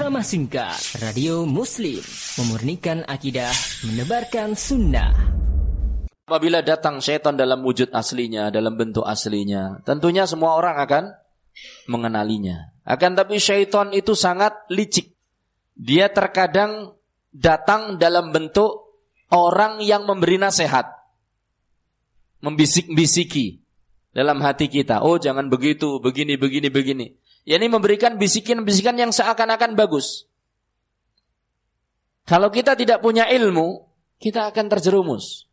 Ceramah singkat Radio Muslim Memurnikan akidah Menebarkan sunnah Apabila datang syaitan dalam wujud aslinya, dalam bentuk aslinya, tentunya semua orang akan mengenalinya. Akan tapi syaitan itu sangat licik. Dia terkadang datang dalam bentuk orang yang memberi nasihat. Membisik-bisiki dalam hati kita. Oh jangan begitu, begini, begini, begini. Ya ini memberikan bisikan-bisikan yang seakan-akan bagus. Kalau kita tidak punya ilmu, kita akan terjerumus.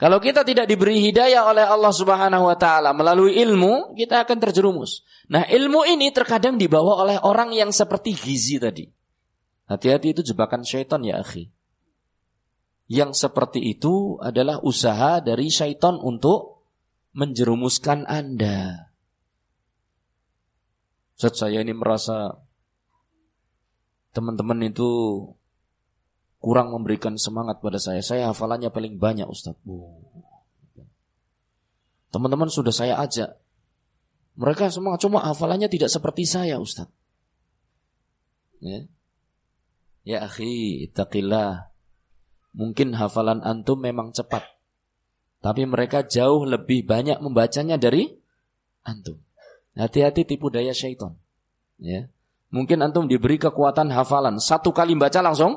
Kalau kita tidak diberi hidayah oleh Allah Subhanahu wa taala melalui ilmu, kita akan terjerumus. Nah, ilmu ini terkadang dibawa oleh orang yang seperti gizi tadi. Hati-hati itu jebakan syaitan ya, akhi. Yang seperti itu adalah usaha dari syaitan untuk menjerumuskan Anda. Saat saya ini merasa teman-teman itu kurang memberikan semangat pada saya. Saya hafalannya paling banyak Ustaz. Teman-teman sudah saya ajak. Mereka semua cuma hafalannya tidak seperti saya Ustaz. Ya, ya akhi, ittaqillah. Mungkin hafalan antum memang cepat. Tapi mereka jauh lebih banyak membacanya dari antum. Hati-hati tipu daya syaitan. Ya. Mungkin antum diberi kekuatan hafalan. Satu kali baca langsung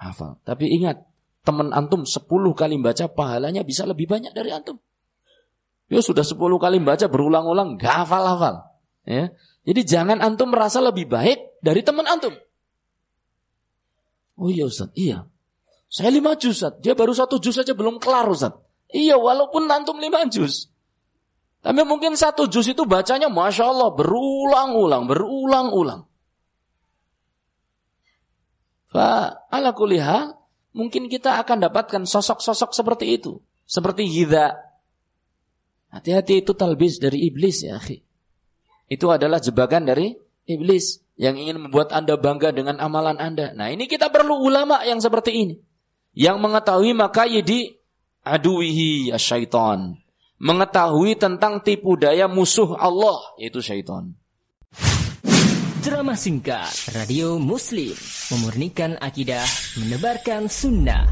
hafal. Tapi ingat, teman antum 10 kali baca pahalanya bisa lebih banyak dari antum. Ya sudah 10 kali baca berulang-ulang gak hafal-hafal. Ya. Jadi jangan antum merasa lebih baik dari teman antum. Oh iya Ustaz, iya. Saya lima juz Ustaz, dia baru satu juz saja belum kelar Ustaz. Iya walaupun antum lima juz. Tapi mungkin satu juz itu bacanya Masya Allah berulang-ulang, berulang-ulang. ala kuliah, mungkin kita akan dapatkan sosok-sosok seperti itu. Seperti Hidha. Hati-hati itu talbis dari iblis ya akhi. Itu adalah jebakan dari iblis yang ingin membuat Anda bangga dengan amalan Anda. Nah ini kita perlu ulama yang seperti ini. Yang mengetahui maka yidi aduwihi syaitan. Mengetahui tentang tipu daya musuh Allah yaitu syaitan. Ceramah singkat Radio Muslim Memurnikan akidah Menebarkan sunnah